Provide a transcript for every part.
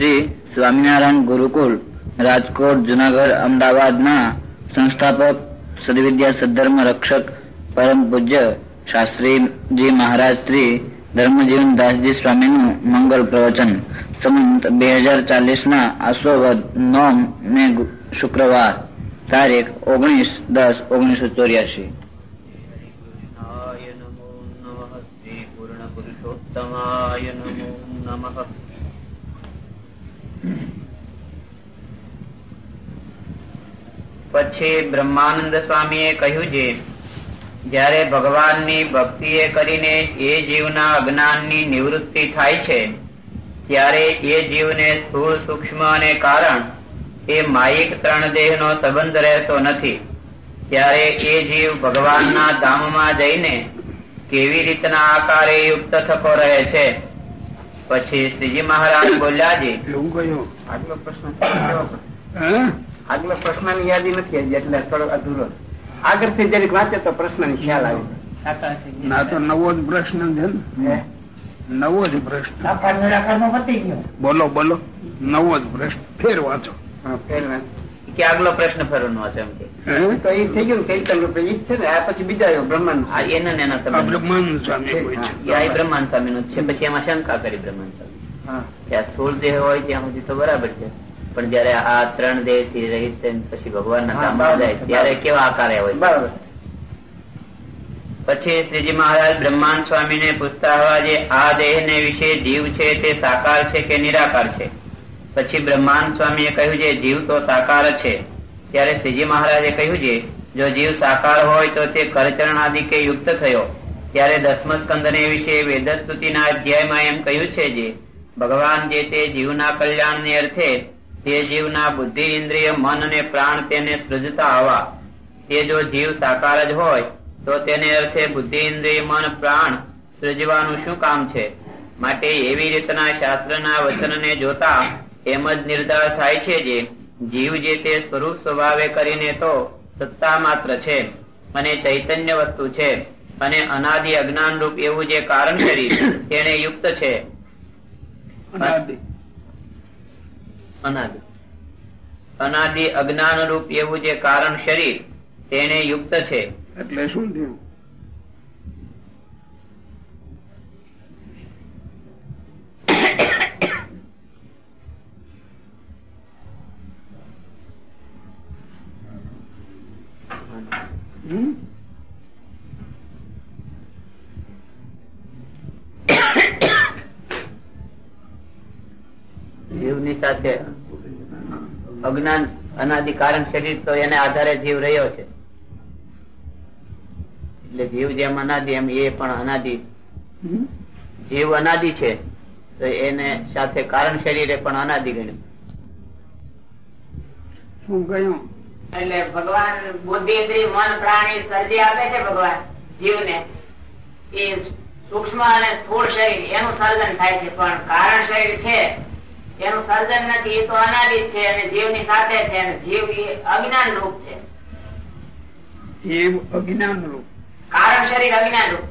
શ્રી સ્વામિનારાયણ ગુરુકુલ, રાજકોટ, જુનાગઢ, અમદાવાદના સંસ્થાપક, સદવિદ્યા સદ્ધર્મ રક્ષક, પરમ પૂજ્ય શાસ્ત્રીજી મહારાજ શ્રી ધર્મજીવન દાસજી સ્વામીનું મંગળ પ્રવચન. સંમત બે હજાર ચાલીસ ના આસોવદ નોમ મે શુક્રવાર, તારીખ ઓગણીસ દસ ઓગણીસો ચોર્યાસી પુરુષોત્તમાય નમો નમઃ. પછી બ્રહ્માનંદ સ્વામીએ કહ્યું છે જ્યારે ભગવાનની ભક્તિએ કરીને એ જીવના અજ્ઞાનની નિવૃત્તિ થાય છે, ત્યારે એ જીવને સ્થૂળ સૂક્ષ્મ અને કારણ, એ માયિક ત્રણ દેહનો સંબંધ રહેતો નથી. ત્યારે એ જીવ ભગવાનના ધામમાં જઈને કેવી રીતના આકારે યુક્ત થતો રહે છે? પછી શ્રીજી મહારાજ બોલ્યા જી એવું કહ્યું. આગલો પ્રશ્ન આગલો પ્રશ્ન? ની યાદી નથી આવી એટલે થોડો અધૂરો. આગળ આગળથી જરીક વાંચે તો પ્રશ્નની ખ્યાલ આવે ના તો નવો જ પ્રશ્ન છે ને? હે? નવો જ પ્રશ્ન. બોલો બોલો. નવો જ પ્રશ્ન. ફેર વાંચો. હા, ફેર વાંચ. કે આગલો પ્રશ્ન ફરવાનો છે એમ કે. તો એ થઈ ગયું ચૈતન્ય રૂપે. ઈ છે ને આ પછી બીજા આવ્યો બ્રહ્માંડ. આ એના ને એના બ્રહ્માનંદ સ્વામી એ આ બ્રહ્માંડ સ્વામી નું છે. પછી એમાં શંકા કરી બ્રહ્માંડ સ્વામી હા. કે આ સ્થૂળ દેહ હોય ત્યાં સુધી તો બરાબર છે. પણ જયારે આ ત્રણ દેહથી રહિત પછી ભગવાન ના ધામમાં જાય ત્યારે કેવા આકારે હોય? બરાબર. પછી શ્રીજી મહારાજ બ્રહ્માંડ સ્વામી ને પૂછતા હોવા જે આ દેહ ને વિશે જીવ છે તે સાકાર છે કે નિરાકાર છે? પછી બ્રહ્માંડ સ્વામીએ કહ્યું છે, જીવ તો સાકાર છે. ત્યારે શ્રીજી મહારાજે કહ્યું છે, જો જીવ સાકાર હોય તો તે કરચરણ આદિ કે યુક્ત થયો. ત્યારે દસમ સ્કંદ ને વિશે વેદસ્તુતિના અધ્યાયમાં એમ કહ્યું છે જે, ભગવાન જે તે જીવના કલ્યાણ ને અર્થે તે જીવના બુદ્ધિ ઇન્દ્રિય મન અને પ્રાણ તેને સૃજતા આવા. તે જો જીવ સાકાર જ હોય, તો તેને અર્થે બુદ્ધિ ઇન્દ્રિય મન, પ્રાણ સૃજવાનું શું કામ છે? માટે એવી રીતના શાસ્ત્રના વચનને જોતા એમ જ નિર્ધાર થાય છે જે જીવ જે તે સ્વરૂપ સ્વભાવે કરીને તો સત્તા માત્ર છે અને ચૈતન્ય વસ્તુ છે અને અનાદિ અજ્ઞાન રૂપ એવું જે કારણ શરીર તેને યુક્ત છે. અનાદિ. અનાદિ. અજ્ઞાન રૂપ એવું જે કારણ શરીર તેને યુક્ત છે. એટલે શું થયું? અજ્ઞાન અનાદિ કારણ શરીર તો એને આધારે જીવ રહ્યો છે. એટલે જીવ જેમ અનાદિ એમ એ પણ અનાદિ. જીવ અનાદિ છે તો એને સાથે કારણ શરીરે પણ અનાદિ ગણ્યું. શું કહ્યું એટલે ભગવાન બુદ્ધિ ઇન્દ્રિય મન પ્રાણી સર્જી આપે છે ભગવાન જીવને. એ સૂક્ષ્મ અને સ્થૂળ શરીર એનું સર્જન થાય છે પણ કારણ શરીર છે. એનું સર્જન નથી એ તો અનાદિત છે અને જીવની સાથે છે અને જીવ એ અજ્ઞાન રૂપ છે. જીવ અજ્ઞાન રૂપ કારણ શરીર અજ્ઞાન રૂપ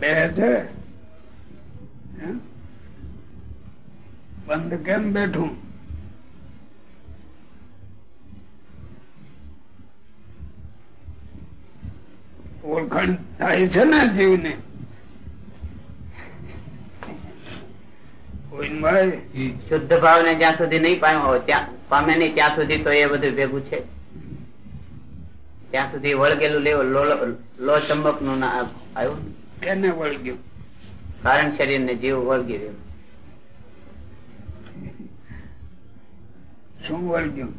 બે છે? બંધ કેમ બેઠું? ઓળખાણ થાય છે ને જીવને કોઈ ભાઈ શુદ્ધ ભાવ ને જ્યાં સુધી નહીં પામ્યો હોય ત્યાં પામે નહીં ત્યાં સુધી તો એ બધું ભેગું છે. ત્યાં સુધી વળગેલું લેવું લો લો ચંબકનું ના આવ્યું. કેને વળગ્યું? કારણ શરીર ને જીવ વળગી રહ્યો. શું વળગ્યું?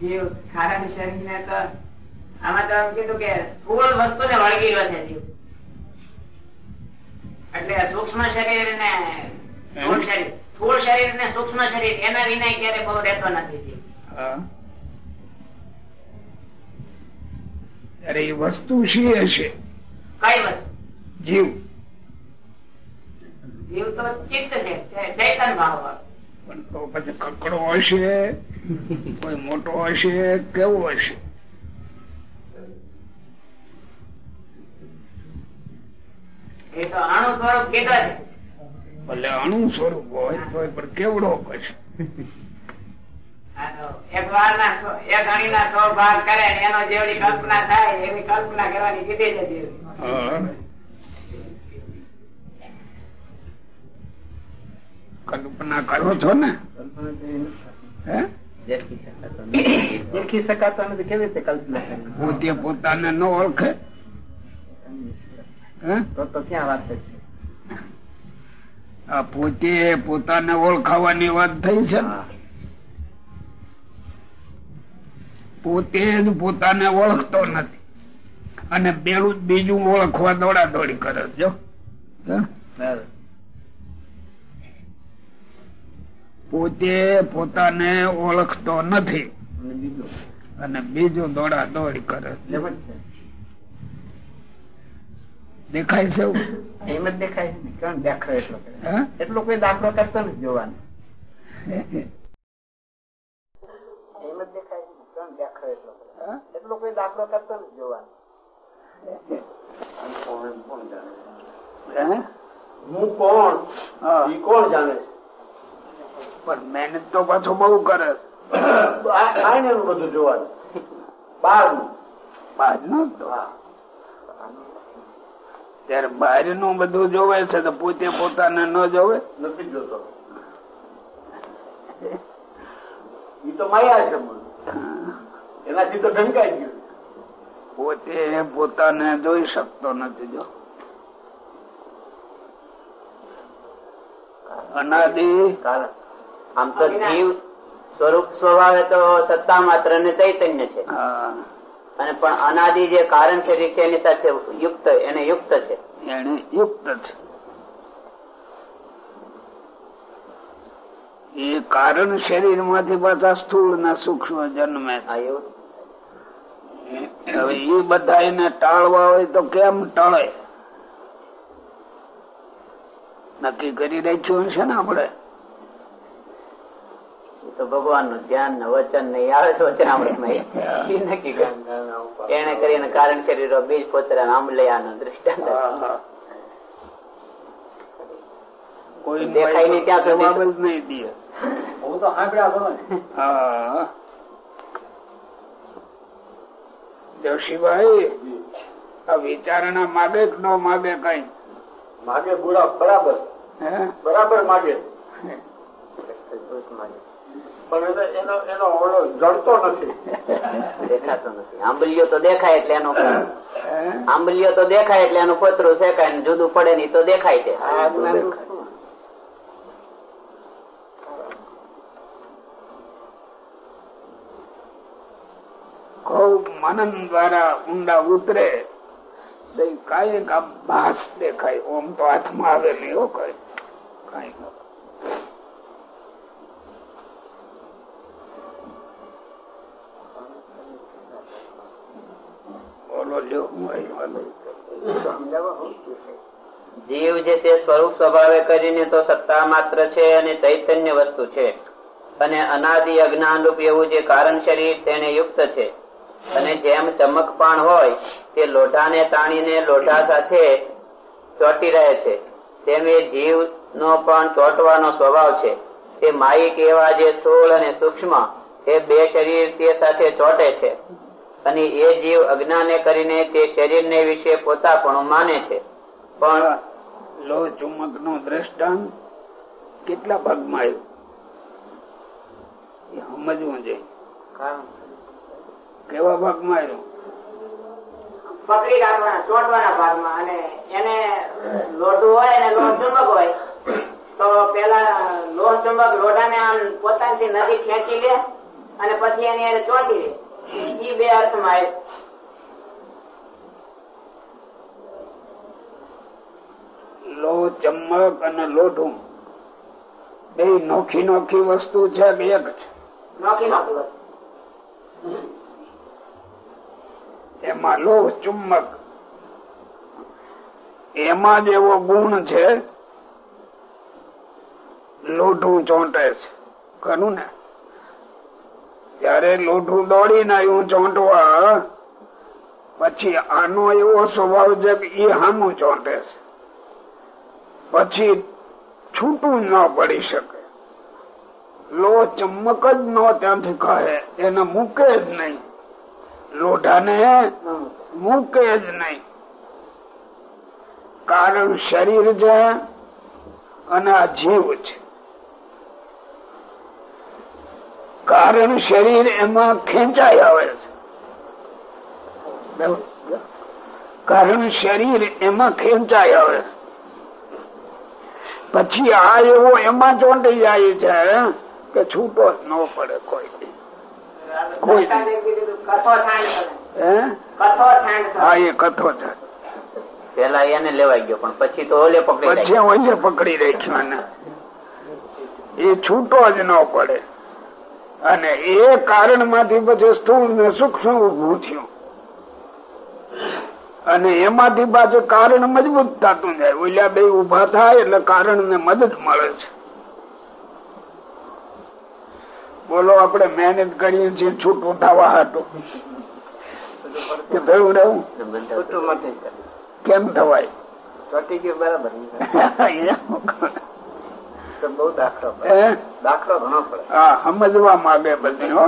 જીવ કારણ શરીર ને તો આમાં તો એમ કીધું કે સ્થુલ વસ્તુ ને વળગી રહ્યો છે જીવ. એટલે સૂક્ષ્મ શરીર ને સ્થૂળ શરીર સ્થૂળ શરીર ને સૂક્ષ્મ શરીર એના વિના ક્યારે બહુ રહેતો નથી અરે એ વસ્તુ શી હશે કઈ વસ્તુ? જીવ. જીવ તો ચિત્ત છે ચૈતન ભાવ પણ તો પછી કકડો હશે કોઈ મોટો હશે કેવો હશે? એ તો અણુ સ્વરૂપ છે. ભલે અણુ સ્વરૂપ હોય તો પણ કેવડો પછી એક વાર ના એક અણી ના સો ભાગ કરે ને એનો જેવડી કલ્પના થાય એવી કલ્પના કરવાની કીધી કલ્પના કરો છો ને? હે? દેખી શકાતો નથી. કેવી રીતે કલ્પના પોતે પોતાને ન ઓળખે? હે તો તો ક્યાં વાત છે આ પોતે પોતાને ઓળખાવાની વાત થઈ છે પોતે જ પોતાને ઓળખતો નથી. અને પેલું બીજું ઓળખવા દોડા દોડી કરે જો. પોતે પોતાને ઓળખતો નથી. અને બીજું? અને બીજું દોડા દોડી કરે છે. દેખાય છે? એમ જ દેખાય કોણ દાખલો એટલો એટલો કોઈ દાખલો કરતો નથી જોવાનો. એમ જ દેખાય કોણ દાખલો એટલો એટલો કોઈ દાખલો કરતો નથી જોવાનો. હે? હું? કોણ? હા. ઈ કોણ જાણે? પણ મહેનત તો પાછો બહુ કરે. એનું બધું જોવાનું. બહાર બારનું તો. ત્યારે બહારનું બધું જોવે છે તો પોતે પોતાને ન જોવે? નથી જોતો. એ તો માયા છે એનાથી તો ઢંકાઈ ગયું. પોતે પોતાને જોઈ શકતો નથી જો. અનાદિ કારણ આમ તો જીવ સ્વરૂપ સ્વભાવે તો સત્તા માત્ર ને ચૈતન્ય છે. હા, અને પણ અનાદિ જે કારણ શરીર છે એની સાથે યુક્ત એને યુક્ત છે. એને યુક્ત છે. એ કારણ શરીરમાંથી પાછા સ્થૂળ ના સૂક્ષ્મ જન્મે હવે એ બધા એને ટાળવા હોય તો કેમ ટાળે? નક્કી કરી રાખ્યું છે ને આપડે એ તો ભગવાનનું ધ્યાન ને વચન નહીં આવે તો નક્કી કરે. એને કરીને કારણ શરીર બીજ પોતરા આંબલિયાનું દ્રષ્ટાંત. કોઈ દેખાય નહીં ત્યાં સુધી. જવાબ જ નહીં દે. હું તો હા. જોશીભાઈ આ વિચારણા માગે કે ન માગે કઈ? માગે બુરા બરાબર. બરાબર બરાબર માગે. પણ એનો એનો ઓળો જડતો નથી. દેખાતો નથી. આંબલીઓ તો દેખાય એટલે એનું આંબલીઓ તો દેખાય એટલે એનું પતરું શેકાય ને જુદું પડે નહીં તો દેખાય છે. ખૂબ મનન દ્વારા ઊંડા ઉતરે. કાંઈક આમ ભાસ દેખાય. ઓમ તો હાથમાં આવે નહીં કઈ. કાંઈ બોલો જીવ જે તે સ્વરૂપ સ્વભાવે કરીને તો સત્તા માત્ર છે અને ચૈતન્ય વસ્તુ છે. અને અનાદિ અજ્ઞાન રૂપ એવું જે કારણ શરીર તેને યુક્ત છે. અને જેમ ચમકપાણ હોય, તે લોઢાને તાણીને લોઢા સાથે ચોટી રહે છે. તેમ એ જીવ નો પણ ચોટવાનો સ્વભાવ છે. તે માયિક એવા જે સ્થૂળ અને સૂક્ષ્મ એ બે શરીર તે સાથે ચોટે છે. અને એ જીવ અજ્ઞાને કરીને તે શરીરને વિશે પોતાપણું માને છે. પણ લો ચુંબકનું દ્રષ્ટાંત કેટલા ભાગમાં આવ્યું? એ સમજવું છે. કેવા ભાગમાં આવ્યું? પકડી રાખવાના ચોટવાના ભાગમાં. અને એને લોઢું હોય અને લોહ ચુંબક હોય તો પેલા લોહ ચુંબક લોઢાને આમ પોતાની નજીક ખેંચી લે અને પછી એની એને ચોંટી લે. ઈ બે અર્થમાં આવ્યું લો ચમક અને લોઢું બે નોખી નોખી વસ્તુ છે કે એક છે. નોખી નોખી વસ્તુ. એમાં લોહ ચુંબક. એમાં જ એવો ગુણ છે લોઢું ચોંટે છે. ખરું ને ત્યારે લોઢું દોડીને આવ્યું ચોંટવા. પછી આનો એવો સ્વભાવ છે કે એ હામું ચોંટે છે. પછી છૂટું ન પડી શકે. લો ચમક જ ન ત્યાંથી કહે, એને મૂકે જ નહીં. લોઢાને મૂકે જ નહીં. કારણ શરીર છે અને આ જીવ છે. કારણ શરીર એમાં ખેંચાઈ આવે છે. કારણ શરીર એમાં ખેંચાઈ આવે પછી આ એવો એમાં ચોંટી જાય છે કે છૂટો જ ન પડે કોઈ કોઈ હે? એ કથો છે. પેલા એને લેવાઈ ગયો પણ પછી તો ઓલે પકડી પછી ઓલે પકડી રાખ્યો ને એ છૂટો જ ન પડે. અને એ કારણમાંથી પછી સ્થુલ ને સૂક્ષ્મ ઉભું થયું. અને એમાંથી પાછું કારણ મજબૂત થતું જાય. ઓલા બે ઊભા થાય એટલે કારણ ને મદદ મળે છે. બોલો આપણે મહેનત કરીએ છીએ છૂટું થવા હાટું. થયું રહેવું કેમ થવાય? બરાબર. સમજવા માંગે બધી હો.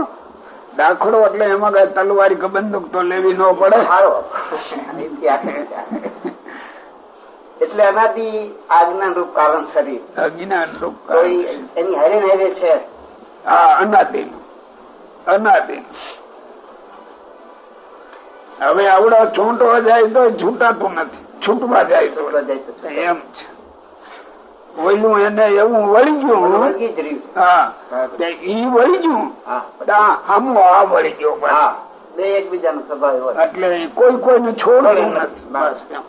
દાખલો એટલે એમાં કઈ તલવારી કે બંદૂક તો લેવી ન પડે. સારો એટલે એનાથી આજ્ઞાન રૂપ કારણ શરીર. અજ્ઞાન રૂપ એની હરે હરે છે? હા અનાદિન અનાદિન હવે આવડો છૂંટો જાય તો છૂટાતું નથી. છૂટવા જાય તો. છોડવા જાય તો એમ છે. ઓયલું એને એવું વળી ગયું. હા. ઈ વળી ગયું. આમો આ વળી ગયો એટલે કોઈ કોઈને છોડતું નથી.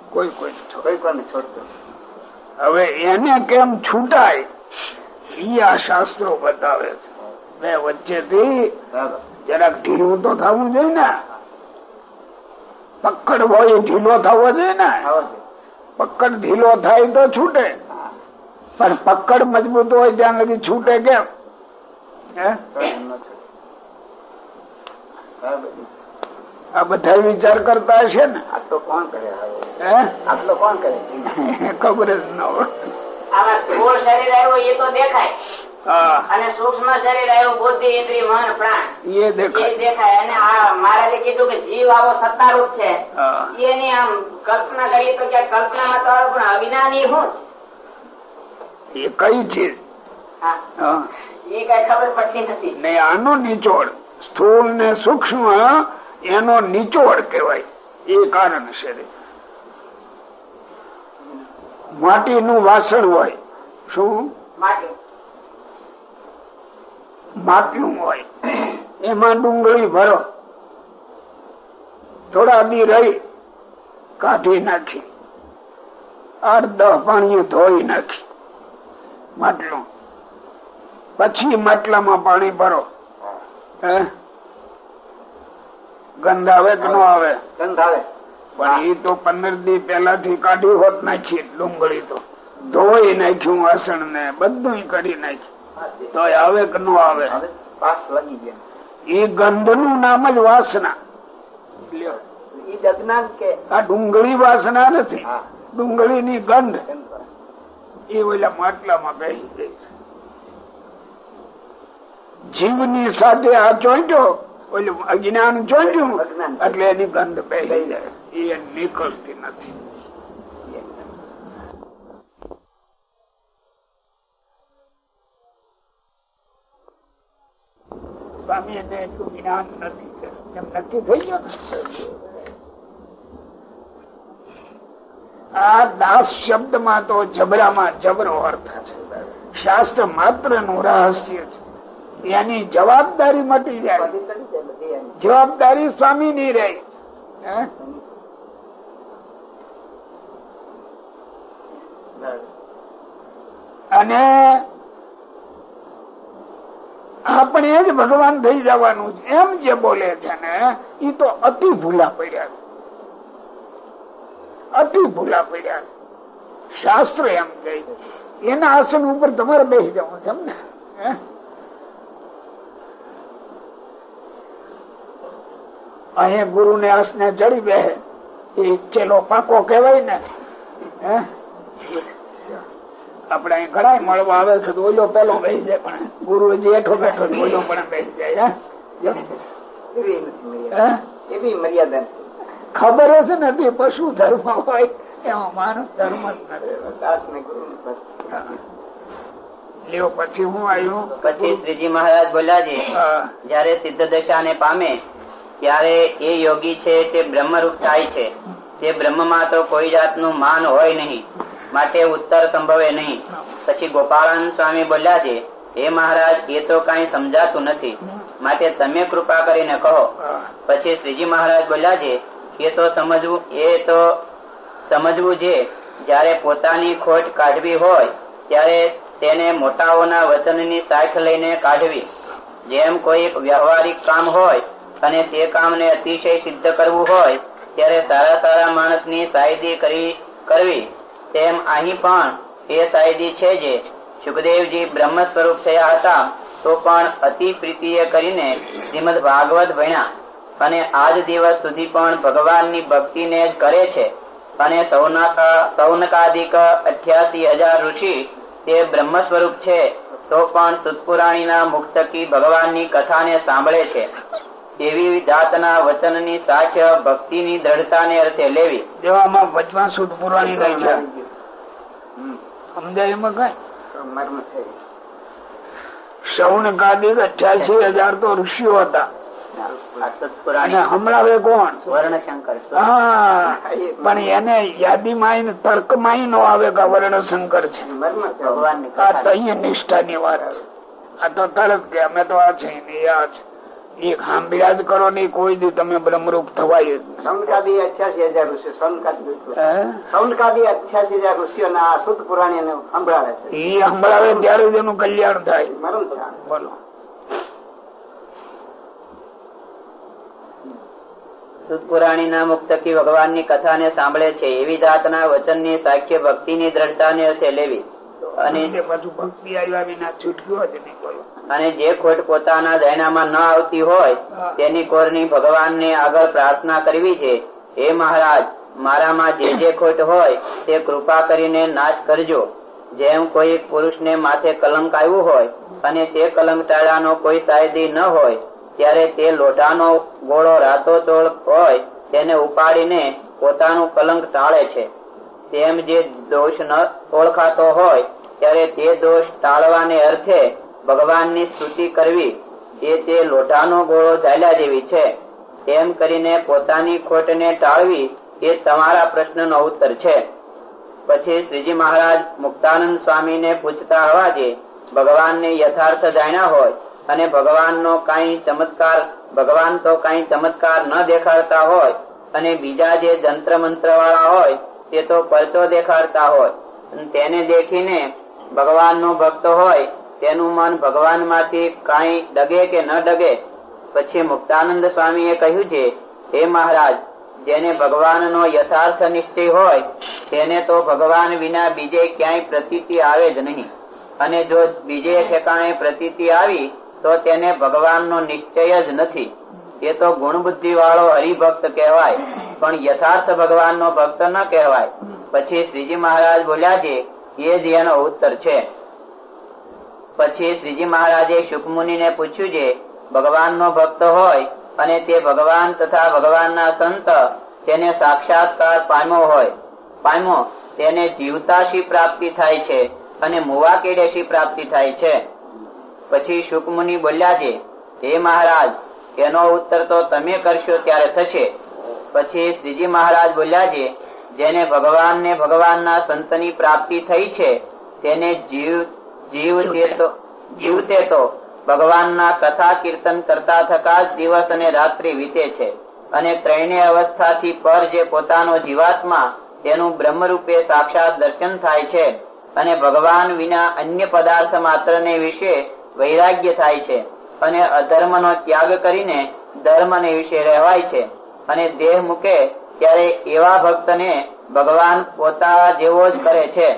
કોઈ કોઈ છોડતું હવે એને કેમ છૂટાય? ઈ આ શાસ્ત્રો બતાવે છે. બે વચ્ચેથી જરાક ઢીલું તો થવું જોઈએ ને. પકડ હોય ઢીલો થવો જોઈએ ને. પકડ ઢીલો થાય તો છૂટે. પણ પકડ મજબૂત હોય ત્યાં લગી છૂટે કેમ. આ બધા વિચાર કરતા હશે ને? આ કોણ કરે આટલો કોણ કરે ખબર જ ન હોય. આમાં સ્થૂળ શરીર આવ્યું એ તો દેખાય. અને સૂક્ષ્મ શરીર આવ્યું બુદ્ધિ ઇન્દ્રિય મન પ્રાણ. એ એ દેખાય. અને આ મહારાજે કીધું કે જીવ આવો સત્તારૂપ છે. એની આમ કલ્પના કરીએ તો કે કલ્પનામાં તો પણ અજ્ઞાની હું? એ કઈ ચીજ? નથી. ને આનો નિચોડ સ્થૂળ ને સૂક્ષ્મ એનો નિચોડ કહેવાય. એ કારણ છે. માટીનું વાસણ હોય શું? માટે. હોય એમાં ડુંગળી ભરો. થોડા દી રહી કાઢી નાખી. આઠ દહ પાણીઓ ધોઈ નાખી. માટલું. પછી માટલામાં પાણી ભરો. હે? ગંધ આવે કે ન આવે? ગંધ આવે. પણ એ તો પંદર દી પેલાથી કાઢી હોત નાખી ડુંગળી તો. ધોઈ નાખ્યું વાસણ ને બધું કરી નાખ્યું. તો આવે કે ન આવે? પાસ લાગી એ ગંધનું નામ જ વાસના. આ ડુંગળી વાસના નથી. ડુંગળી ની ગંધ. એ ઓલા માટલામાં બેસી ગઈ જીવની સાથે આ ચોંટ્યો ઓલું અજ્ઞાન ચોંટ્યું એટલે એની ગંધ બેસી જાય એ નીકળતી નથી. સ્વામી એને એટલું જ્ઞાન નથી એમ નક્કી થઈ ગયો ને આ દાસ શબ્દમાં તો જબરામાં જબરો અર્થ છે. શાસ્ત્ર માત્રનું રહસ્ય છે. એની જવાબદારી મટી જાય. જવાબદારી સ્વામી ની રહી અને આપણે જ ભગવાન થઈ જવાનું એમ જે બોલે છે ને એ તો અતિ ભૂલા પડ્યા છે. અતિ ભૂલા પડ્યા. શાસ્ત્ર એમ કહે એના આસન ઉપર તમારે બેસી જવું છે ને? ગુરુ ને આસને ચડી બે એ ચેલો પાકો કહેવાય ને. હે? આપણે અહીં ઘણા મળવા આવે છે તો ઓલો પેલો બેસી જાય પણ ગુરુ જે હેઠો બેઠો ઓલો પણ બેસી જાય હે? એવી મર્યાદા. ખબર જ નથી પશુ ધર્મ હોય એમાં માનવ ધર્મ પછી હું આવ્યું? પછી શ્રીજી મહારાજ બોલ્યા છે જયારે સિદ્ધ દશાને પામે ત્યારે એ યોગી છે તે બ્રહ્મરૂપ થાય છે. તે બ્રહ્મમાં તો કોઈ જાતનું માન હોય નહીં માટે ઉત્તર સંભવે નહીં. પછી ગોપાળાનંદ સ્વામી બોલ્યા છે હે મહારાજ એ તો કઈ સમજાતું નથી. માટે તમે કૃપા કરીને કહો. પછી શ્રીજી મહારાજ બોલ્યા છે એ તો સમજવું, એ તો સમજવું છે. જ્યારે પોતાની ખોટ કાઢવી હોય, ત્યારે તેને મોટાઓના વચનની સાથ લઈને કાઢવી. જેમ કોઈ વ્યવહારિક કામ હોય અને તે કામને અતિશય સિદ્ધ કરવું હોય, ત્યારે સારા સારા માણસની સાયદી કરી, કરવી. તેમ અહીં પણ એ સાયદી છે જે સુખદેવજી બ્રહ્મ સ્વરૂપ થયા હતા, તો પણ અતિ પ્રીતિએ કરીને શ્રીમદ ભાગવત ભણ્યા. અને આજ દિવસ સુધી પણ ભગવાનની ભક્તિને જ કરે છે. અને સૌનકા સૌનકાદિક અઠ્યાસી હજાર ઋષિ તે બ્રહ્મ સ્વરૂપ છે તો પણ સુતપુરાણીના મુક્તકી ભગવાનની કથાને સાંભળે છે. એવી જાતના વચનની સાખ્ય ભક્તિની દ્રઢતાને અર્થે લેવી. જેવામાં વચમાં સુતપુરાણી રહી છે. હમ. સમજાય એમાં કઈ? તો મર્મ છે. સૌન કાદિક અઠ્યાસી હજાર તો ઋષિઓ હતા. અને હમણાં કોણ? વર્ણશંકર. પણ એને યાદી માં તર્કમાં નો આવે કે વર્ણશંકર છે. આ તો અહીંયા નિષ્ઠા ની વાત છે. આ તો તરત કે અમે તો આ છે આ છે. એ સાંભળ્યા જ કરો ને કોઈ દી તમે બ્રહ્મરૂપ થવાય જ અઠ્યાસી હજાર ઋષિ સૌનકાદી અઠ્યાસી હજાર ઋષિઓના આ શુદ્ધ પુરાણી સંભળાવે એ સંભળાવે ત્યારે જ એનું કલ્યાણ થાય. મરમ ના મુક્ત બોલો ભગવાનની કથા ને સાંભળે છે એવી જાતના અને એટલે પાછું ભક્તિ ની દ્રઢતા ને જ લેવી અને જે ખોટ પોતાના દયનામાં ન આવતી હોય તેની કોરની ભગવાનને આગળ પ્રાર્થના કરવી છે. હે મહારાજ મારામાં જે જે ખોટ હોય તે કૃપા કરીને નાશ કરજો. જેમ કોઈ પુરુષને માથે કલંક આવ્યું હોય અને તે કલંક ટાળવાનો કોઈ સાયદી ન હોય ત્યારે તે લોઢાનો ગોળો રાતોચોળ હોય તેને ઉપાડીને પોતાનું કલંક ટાળે છે. તેમ જે દોષ ન ઓળખાતો હોય, ત્યારે તે દોષ ટાળવાને અર્થે ભગવાનની સ્તુતિ કરવી એ તે લોઢાનો ગોળો ઝાલ્યા જેવી છે. એમ કરીને પોતાની ખોટને ટાળવી એ તમારા પ્રશ્નનો ઉત્તર છે. પછી શ્રીજી મહારાજ મુક્તાનંદ સ્વામીને પૂછતા હોવાજે ભગવાનને યથાર્થ જાણ્યા હોય અને ભગવાનનો કાંઈ ચમત્કાર, ભગવાન તો કાંઈ ચમત્કાર ન દેખાડતા હોય, અને બીજા જે જંત્ર મંત્ર વાળા હોય, તે તો પરચો દેખાડતા હોય. તેને દેખીને ભગવાનનો ભક્ત હોય, તેનું મન ભગવાનમાંથી કાંઈ ડગે કે ન ડગે. પછી મુક્તાનંદ સ્વામીએ કહ્યું છે, હે મહારાજ, જેને ભગવાનનો યથાર્થ નિશ્ચય હોય, તેને તો ભગવાન વિના બીજે ક્યાંય પ્રતીતિ આવે જ નહીં. અને જો બીજે ઠેકાણે પ્રતીતિ આવી તો તેને ભગવાનનો નિશ્ચય જ નથી. એ તો ગુણ બુદ્ધિ વાળો હરિભક્ત કહેવાય, પણ યથાર્થ ભગવાનનો ભક્ત ન કહેવાય. પછી શ્રીજી મહારાજ બોલ્યા છે, એ જ એનો ઉત્તર છે. પછી શ્રીજી મહારાજે શુકમુનિને પૂછ્યું છે, ભગવાનનો ભક્ત હોય અને તે ભગવાન તથા ભગવાનના સંત તેને સાક્ષાત્કાર પામ્યો હોય, પામ્યો, તેને જીવતા શી પ્રાપ્તિ થાય છે અને મુવા કેડે શી પ્રાપ્તિ થાય છે. પછી શુકમુનિ બોલ્યા છે હે મહારાજ, એનો ઉત્તર તો તમે કરશો ત્યારે થશે. પછી શ્રીજી મહારાજ બોલ્યા છે જેને ભગવાન ભગવાનના સંતની પ્રાપ્તિ થઈ છે, તેને જીવ જીવ તે તો જીવતે તો ભગવાનના કથા કીર્તન કરતા થતા દિવસ અને રાત્રિ વીતે છે અને ત્રણેય અવસ્થાથી પર જે પોતાનો જીવાત્મા, તેનું બ્રહ્મરૂપે સાક્ષાત દર્શન થાય છે અને ભગવાન વિના અન્ય પદાર્થ માત્રને વિશે વૈરાગ્ય થાય છે અને અધર્મનો ત્યાગ કરીને ધર્મને વિશે રહેવાય છે. અને દેહ મૂકે ત્યારે એવા ભક્તને ભગવાન પોતા જેવો જ કરે છે.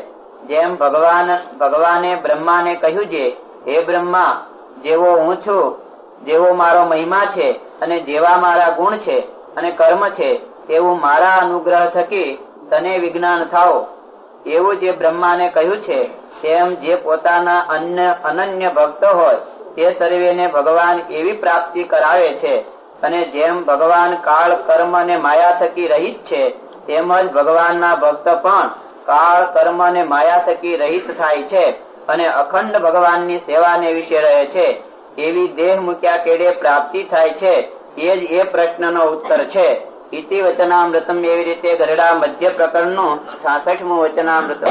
જેમ ભગવાન, ભગવાને બ્રહ્માને કહ્યું છે, હે બ્રહ્મા, જેવો હું છું, જેવો મારો મહિમા છે અને જેવા મારા ગુણ છે અને કર્મ છે તેવું મારા અનુગ્રહ થકી તને વિજ્ઞાન થાઓ. એવું જે બ્રહ્માને કહ્યું છે તેમ જે પોતાના અન્ય અનન્ય ભક્ત હોય, તે સર્વેને ભગવાન એવી પ્રાપ્તિ કરાવે છે. અને જેમ ભગવાન કાળ, કર્મ અને માયા થકી રહિત છે, તેમજ ભગવાનના ભક્ત પણ કાળ, કર્મ અને માયા થકી રહિત થાય છે અને અખંડ ભગવાનની સેવાને વિશે રહે છે. એવી દેહ મૂક્યા કેડે પ્રાપ્તિ થાય છે, એ જ એ પ્રશ્નનો ઉત્તર છે. ઇતિ વચનામૃતમ એવી રીતે ગરડા મધ્ય પ્રકરણનું છાસઠમું વચનામૃતમ.